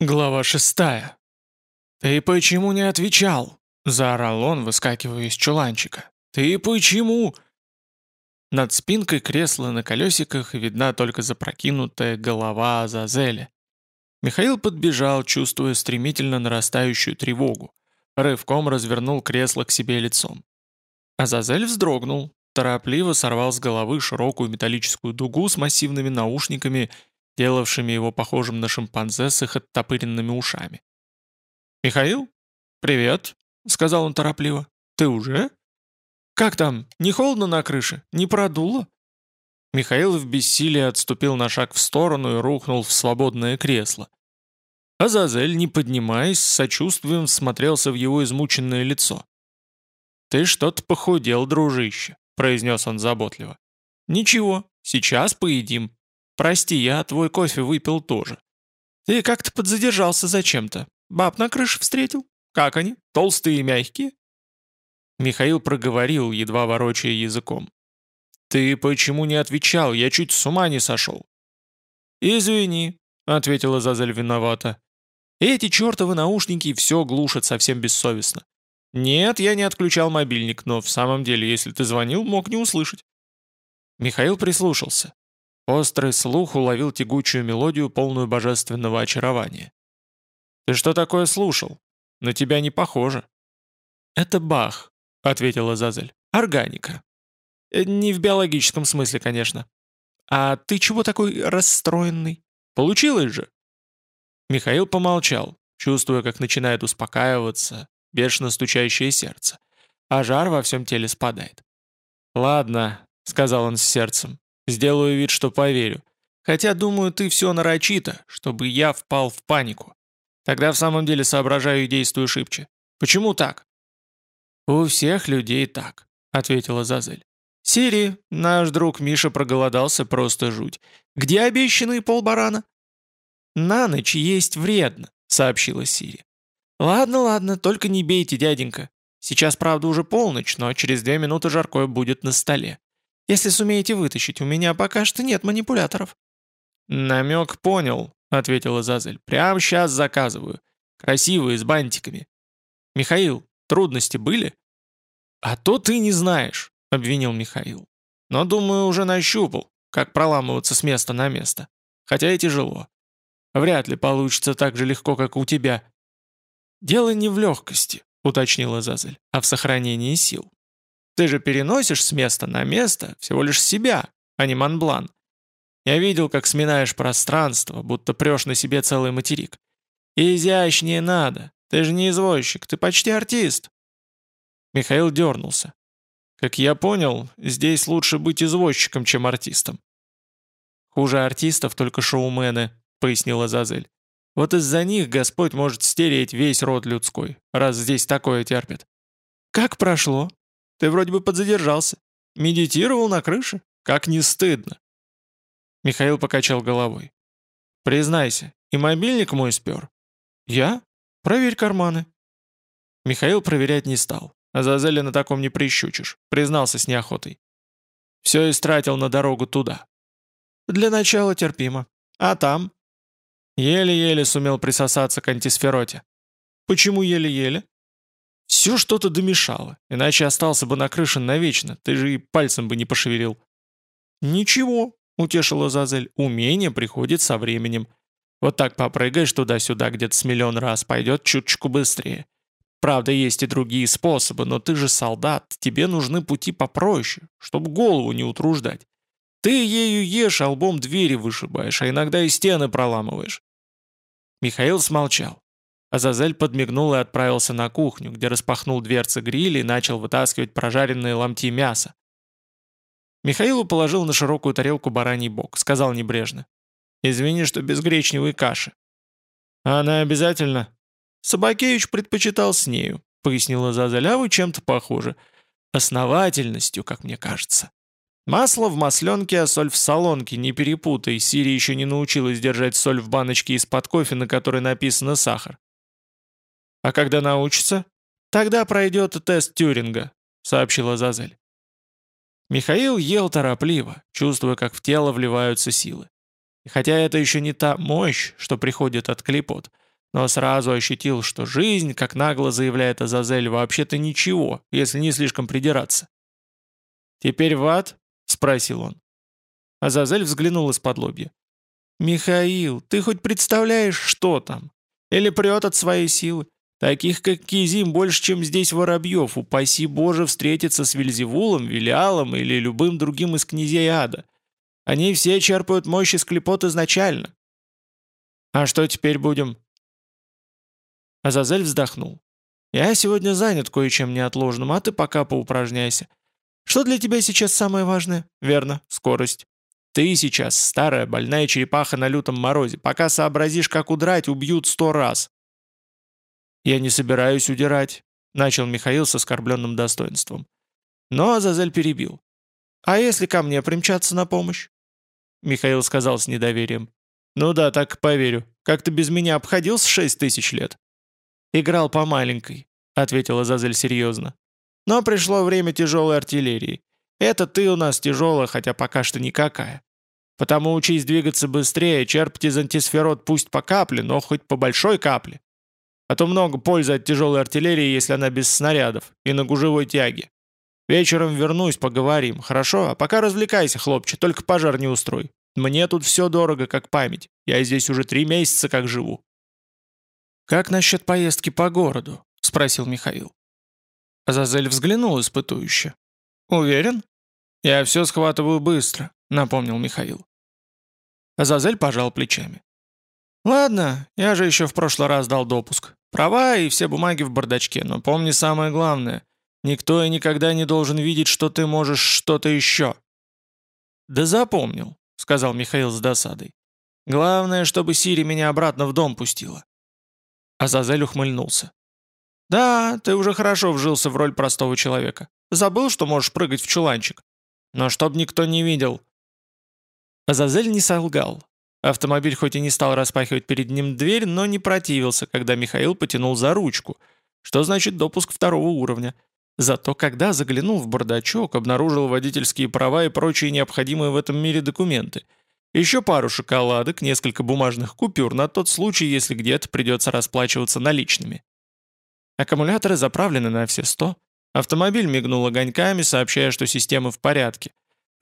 Глава шестая. «Ты почему не отвечал?» — заорал он, выскакивая из чуланчика. «Ты почему?» Над спинкой кресла на колесиках видна только запрокинутая голова Азазеля. Михаил подбежал, чувствуя стремительно нарастающую тревогу. Рывком развернул кресло к себе лицом. Азазель вздрогнул, торопливо сорвал с головы широкую металлическую дугу с массивными наушниками делавшими его похожим на шимпанзе с их оттопыренными ушами. «Михаил? Привет», — сказал он торопливо. «Ты уже? Как там, не холодно на крыше? Не продуло?» Михаил в бессилии отступил на шаг в сторону и рухнул в свободное кресло. Азазель, не поднимаясь, с сочувствием смотрелся в его измученное лицо. «Ты что-то похудел, дружище», — произнес он заботливо. «Ничего, сейчас поедим. «Прости, я твой кофе выпил тоже. Ты как-то подзадержался зачем-то. Баб на крыше встретил? Как они? Толстые и мягкие?» Михаил проговорил, едва ворочая языком. «Ты почему не отвечал? Я чуть с ума не сошел». «Извини», — ответила Зазель виновата. «Эти чертовы наушники все глушат совсем бессовестно. Нет, я не отключал мобильник, но в самом деле, если ты звонил, мог не услышать». Михаил прислушался. Острый слух уловил тягучую мелодию, полную божественного очарования. «Ты что такое слушал? На тебя не похоже». «Это Бах», — ответила Зазель. «Органика». Э, «Не в биологическом смысле, конечно». «А ты чего такой расстроенный? Получилось же?» Михаил помолчал, чувствуя, как начинает успокаиваться бешено стучащее сердце, а жар во всем теле спадает. «Ладно», — сказал он с сердцем, Сделаю вид, что поверю. Хотя, думаю, ты все нарочито, чтобы я впал в панику. Тогда в самом деле соображаю и действую шибче. Почему так?» «У всех людей так», — ответила Зазель. «Сири, наш друг Миша проголодался просто жуть. Где обещанный полбарана?» «На ночь есть вредно», — сообщила Сири. «Ладно, ладно, только не бейте, дяденька. Сейчас, правда, уже полночь, но через две минуты жаркое будет на столе. Если сумеете вытащить, у меня пока что нет манипуляторов». «Намек понял», — ответила Зазель. «Прямо сейчас заказываю. Красивые, с бантиками». «Михаил, трудности были?» «А то ты не знаешь», — обвинил Михаил. «Но, думаю, уже нащупал, как проламываться с места на место. Хотя и тяжело. Вряд ли получится так же легко, как у тебя». «Дело не в легкости», — уточнила Зазель, «а в сохранении сил. Ты же переносишь с места на место всего лишь себя, а не Монблан. Я видел, как сминаешь пространство, будто прешь на себе целый материк. изящнее надо. Ты же не извозчик, ты почти артист. Михаил дернулся. Как я понял, здесь лучше быть извозчиком, чем артистом. Хуже артистов только шоумены, пояснила Зазель. Вот из-за них Господь может стереть весь род людской, раз здесь такое терпит. «Как прошло?» Ты вроде бы подзадержался. Медитировал на крыше? Как не стыдно!» Михаил покачал головой. «Признайся, и мобильник мой спер?» «Я? Проверь карманы». Михаил проверять не стал. А Зазеля на таком не прищучишь, признался с неохотой. Все истратил на дорогу туда. Для начала терпимо. А там? Еле-еле сумел присосаться к антисфероте. Почему еле-еле? Все что-то домешало, иначе остался бы на крыше навечно, ты же и пальцем бы не пошевелил». «Ничего», — утешила Зазель, — «умение приходит со временем. Вот так попрыгаешь туда-сюда где-то с миллион раз, пойдет чуточку быстрее. Правда, есть и другие способы, но ты же солдат, тебе нужны пути попроще, чтобы голову не утруждать. Ты ею ешь, а лбом двери вышибаешь, а иногда и стены проламываешь». Михаил смолчал. Азазель подмигнул и отправился на кухню, где распахнул дверцы гриля и начал вытаскивать прожаренные ломти мяса. Михаилу положил на широкую тарелку бараний бок, сказал небрежно. «Извини, что без гречневой каши». «А она обязательно?» «Собакевич предпочитал с нею», — пояснила Азазель, «а вы чем-то похожи. Основательностью, как мне кажется». Масло в масленке, а соль в солонке, не перепутай, Сири еще не научилась держать соль в баночке из-под кофе, на которой написано сахар. «А когда научится?» «Тогда пройдет тест Тюринга», — сообщила Зазель. Михаил ел торопливо, чувствуя, как в тело вливаются силы. И хотя это еще не та мощь, что приходит от клепот, но сразу ощутил, что жизнь, как нагло заявляет Азазель, вообще-то ничего, если не слишком придираться. «Теперь в ад?» — спросил он. Азазель взглянул из-под лобья. «Михаил, ты хоть представляешь, что там? Или прет от своей силы? Таких, как Кизим, больше, чем здесь воробьев. Упаси Боже встретиться с Вильзевулом, Велиалом или любым другим из князей ада. Они все черпают мощь из клепот изначально. А что теперь будем? Азазель вздохнул. «Я сегодня занят кое-чем неотложным, а ты пока поупражняйся. Что для тебя сейчас самое важное? Верно, скорость. Ты сейчас старая больная черепаха на лютом морозе. Пока сообразишь, как удрать, убьют сто раз». «Я не собираюсь удирать», — начал Михаил с оскорбленным достоинством. Но Азазель перебил. «А если ко мне примчаться на помощь?» Михаил сказал с недоверием. «Ну да, так поверю. Как ты без меня обходился шесть тысяч лет?» «Играл по маленькой», — ответила Зазель серьезно. «Но пришло время тяжелой артиллерии. Это ты у нас тяжелая, хотя пока что никакая. Потому учись двигаться быстрее, черпать из антисферот пусть по капле, но хоть по большой капле. А то много пользы от тяжелой артиллерии, если она без снарядов и на гужевой тяге. Вечером вернусь, поговорим, хорошо? А пока развлекайся, хлопче, только пожар не устрой. Мне тут все дорого, как память. Я здесь уже три месяца как живу». «Как насчет поездки по городу?» — спросил Михаил. Азазель взглянул испытующе. «Уверен?» «Я все схватываю быстро», — напомнил Михаил. Азазель пожал плечами. «Ладно, я же еще в прошлый раз дал допуск. Права и все бумаги в бардачке, но помни самое главное. Никто и никогда не должен видеть, что ты можешь что-то еще». «Да запомнил», — сказал Михаил с досадой. «Главное, чтобы Сири меня обратно в дом пустила. Азазель ухмыльнулся. «Да, ты уже хорошо вжился в роль простого человека. Забыл, что можешь прыгать в чуланчик. Но чтоб никто не видел». Азазель не солгал. Автомобиль хоть и не стал распахивать перед ним дверь, но не противился, когда Михаил потянул за ручку, что значит допуск второго уровня. Зато когда заглянул в бардачок, обнаружил водительские права и прочие необходимые в этом мире документы – еще пару шоколадок, несколько бумажных купюр на тот случай, если где-то придется расплачиваться наличными. Аккумуляторы заправлены на все сто. Автомобиль мигнул огоньками, сообщая, что система в порядке.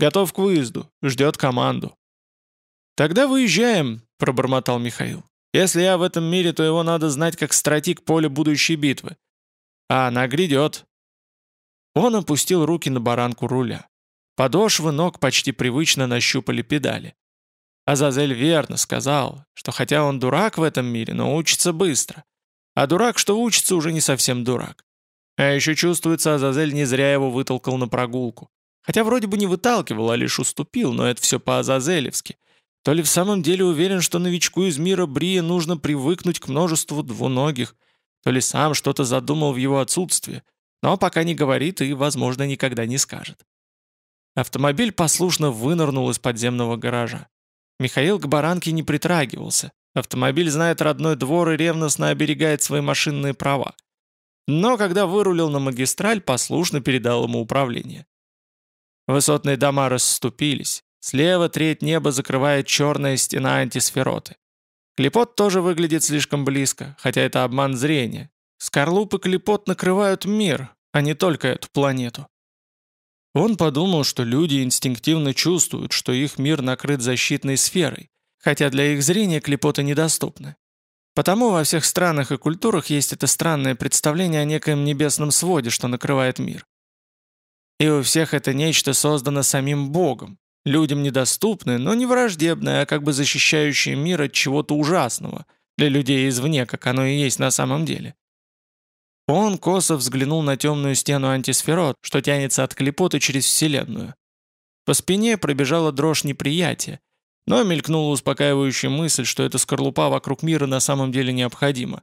Готов к выезду, ждет команду. «Тогда выезжаем», — пробормотал Михаил. «Если я в этом мире, то его надо знать как стратег поля будущей битвы. А она грядет». Он опустил руки на баранку руля. Подошвы ног почти привычно нащупали педали. Азазель верно сказал, что хотя он дурак в этом мире, но учится быстро. А дурак, что учится, уже не совсем дурак. А еще чувствуется, Азазель не зря его вытолкал на прогулку. Хотя вроде бы не выталкивал, а лишь уступил, но это все по-азазелевски. То ли в самом деле уверен, что новичку из мира Брия нужно привыкнуть к множеству двуногих, то ли сам что-то задумал в его отсутствие, но пока не говорит и, возможно, никогда не скажет. Автомобиль послушно вынырнул из подземного гаража. Михаил к баранке не притрагивался. Автомобиль знает родной двор и ревностно оберегает свои машинные права. Но когда вырулил на магистраль, послушно передал ему управление. Высотные дома расступились. Слева треть неба закрывает черная стена антисфероты. Клепот тоже выглядит слишком близко, хотя это обман зрения. Скорлупы клепот накрывают мир, а не только эту планету. Он подумал, что люди инстинктивно чувствуют, что их мир накрыт защитной сферой, хотя для их зрения клепоты недоступны. Потому во всех странах и культурах есть это странное представление о некоем небесном своде, что накрывает мир. И у всех это нечто создано самим Богом, людям недоступное, но не враждебное, а как бы защищающее мир от чего-то ужасного, для людей извне, как оно и есть на самом деле. Он косо взглянул на темную стену антисферот, что тянется от клепоты через Вселенную. По спине пробежала дрожь неприятия, но мелькнула успокаивающая мысль, что эта скорлупа вокруг мира на самом деле необходима.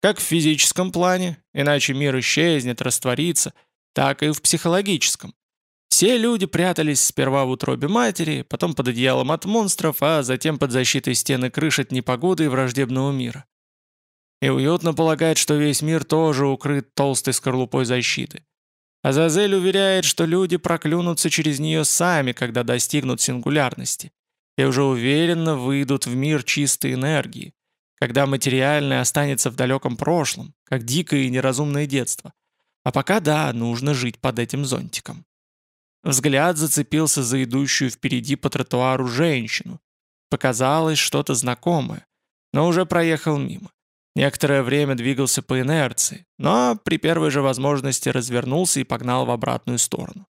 Как в физическом плане, иначе мир исчезнет, растворится, так и в психологическом. Все люди прятались сперва в утробе матери, потом под одеялом от монстров, а затем под защитой стены крыш от непогоды и враждебного мира и уютно полагает, что весь мир тоже укрыт толстой скорлупой защиты. Азазель уверяет, что люди проклюнутся через нее сами, когда достигнут сингулярности, и уже уверенно выйдут в мир чистой энергии, когда материальное останется в далеком прошлом, как дикое и неразумное детство. А пока да, нужно жить под этим зонтиком. Взгляд зацепился за идущую впереди по тротуару женщину. Показалось что-то знакомое, но уже проехал мимо. Некоторое время двигался по инерции, но при первой же возможности развернулся и погнал в обратную сторону.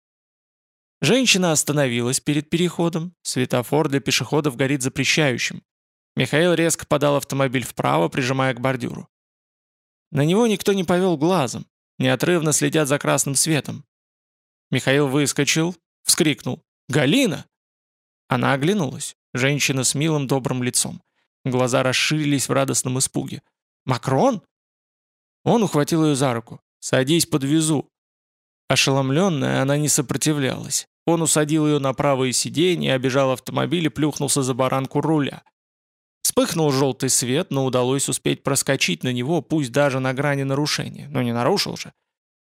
Женщина остановилась перед переходом, светофор для пешеходов горит запрещающим. Михаил резко подал автомобиль вправо, прижимая к бордюру. На него никто не повел глазом, неотрывно следят за красным светом. Михаил выскочил, вскрикнул «Галина!». Она оглянулась, женщина с милым добрым лицом. Глаза расширились в радостном испуге. «Макрон?» Он ухватил ее за руку. «Садись, подвезу». Ошеломленная, она не сопротивлялась. Он усадил ее на правое сиденье, обежал автомобиль и плюхнулся за баранку руля. Вспыхнул желтый свет, но удалось успеть проскочить на него, пусть даже на грани нарушения. Но не нарушил же.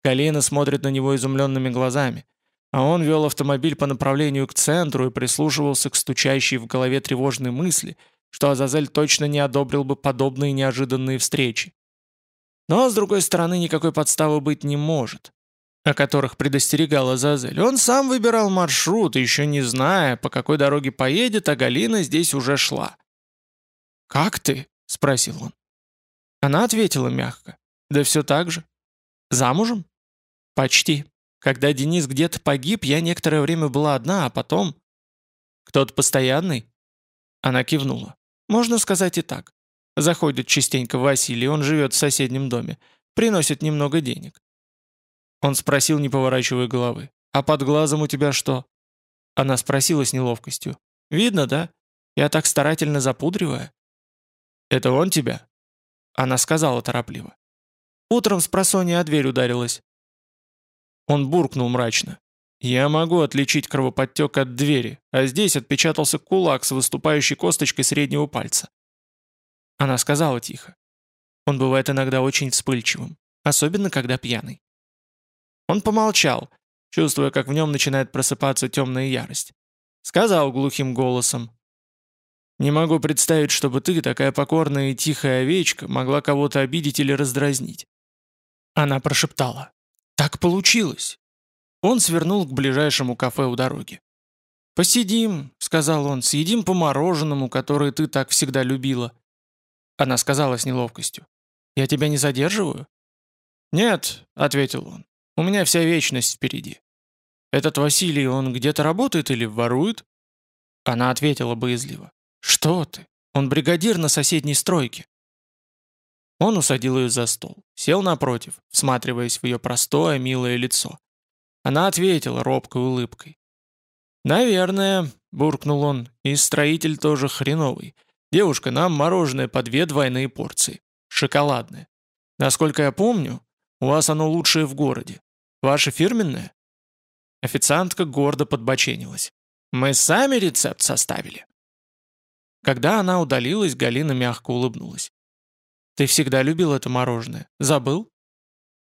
Галина смотрит на него изумленными глазами. А он вел автомобиль по направлению к центру и прислушивался к стучащей в голове тревожной мысли, что Азазель точно не одобрил бы подобные неожиданные встречи. Но, с другой стороны, никакой подставы быть не может о которых предостерегала Зазель, он сам выбирал маршрут, еще не зная, по какой дороге поедет, а Галина здесь уже шла. «Как ты?» — спросил он. Она ответила мягко. «Да все так же. Замужем?» «Почти. Когда Денис где-то погиб, я некоторое время была одна, а потом...» «Кто-то постоянный?» Она кивнула. «Можно сказать и так. Заходит частенько Василий, он живет в соседнем доме. Приносит немного денег. Он спросил, не поворачивая головы. «А под глазом у тебя что?» Она спросила с неловкостью. «Видно, да? Я так старательно запудриваю». «Это он тебя?» Она сказала торопливо. «Утром с просонья о дверь ударилась». Он буркнул мрачно. «Я могу отличить кровоподтек от двери, а здесь отпечатался кулак с выступающей косточкой среднего пальца». Она сказала тихо. Он бывает иногда очень вспыльчивым, особенно когда пьяный. Он помолчал, чувствуя, как в нем начинает просыпаться темная ярость. Сказал глухим голосом. «Не могу представить, чтобы ты, такая покорная и тихая овечка, могла кого-то обидеть или раздразнить». Она прошептала. «Так получилось». Он свернул к ближайшему кафе у дороги. «Посидим», — сказал он, — «съедим по мороженому, которое ты так всегда любила». Она сказала с неловкостью. «Я тебя не задерживаю?» «Нет», — ответил он, у меня вся вечность впереди. Этот Василий, он где-то работает или ворует?» Она ответила боязливо. «Что ты? Он бригадир на соседней стройке». Он усадил ее за стол, сел напротив, всматриваясь в ее простое, милое лицо. Она ответила робкой улыбкой. «Наверное», — буркнул он, — «и строитель тоже хреновый. Девушка, нам мороженое по две двойные порции. Шоколадное. Насколько я помню, у вас оно лучшее в городе. Ваше фирменное?» Официантка гордо подбоченилась. «Мы сами рецепт составили». Когда она удалилась, Галина мягко улыбнулась. «Ты всегда любил это мороженое. Забыл?»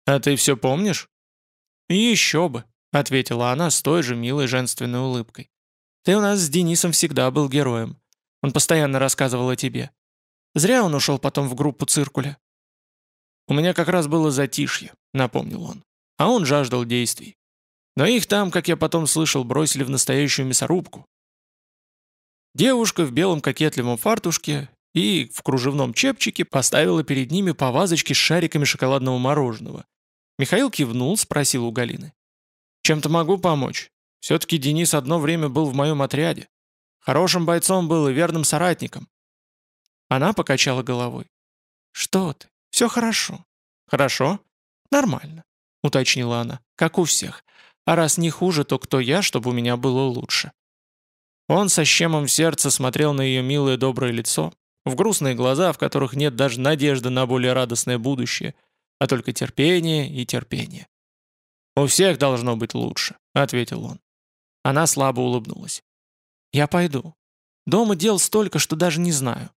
«А ты все помнишь?» «Еще бы», — ответила она с той же милой женственной улыбкой. «Ты у нас с Денисом всегда был героем. Он постоянно рассказывал о тебе. Зря он ушел потом в группу циркуля». «У меня как раз было затишье», — напомнил он а он жаждал действий. Но их там, как я потом слышал, бросили в настоящую мясорубку. Девушка в белом кокетливом фартушке и в кружевном чепчике поставила перед ними по вазочке с шариками шоколадного мороженого. Михаил кивнул, спросил у Галины. «Чем-то могу помочь. Все-таки Денис одно время был в моем отряде. Хорошим бойцом был и верным соратником». Она покачала головой. «Что ты? Все хорошо». «Хорошо? Нормально уточнила она, как у всех. А раз не хуже, то кто я, чтобы у меня было лучше? Он со щемом в сердце смотрел на ее милое доброе лицо, в грустные глаза, в которых нет даже надежды на более радостное будущее, а только терпение и терпение. «У всех должно быть лучше», — ответил он. Она слабо улыбнулась. «Я пойду. Дома дел столько, что даже не знаю.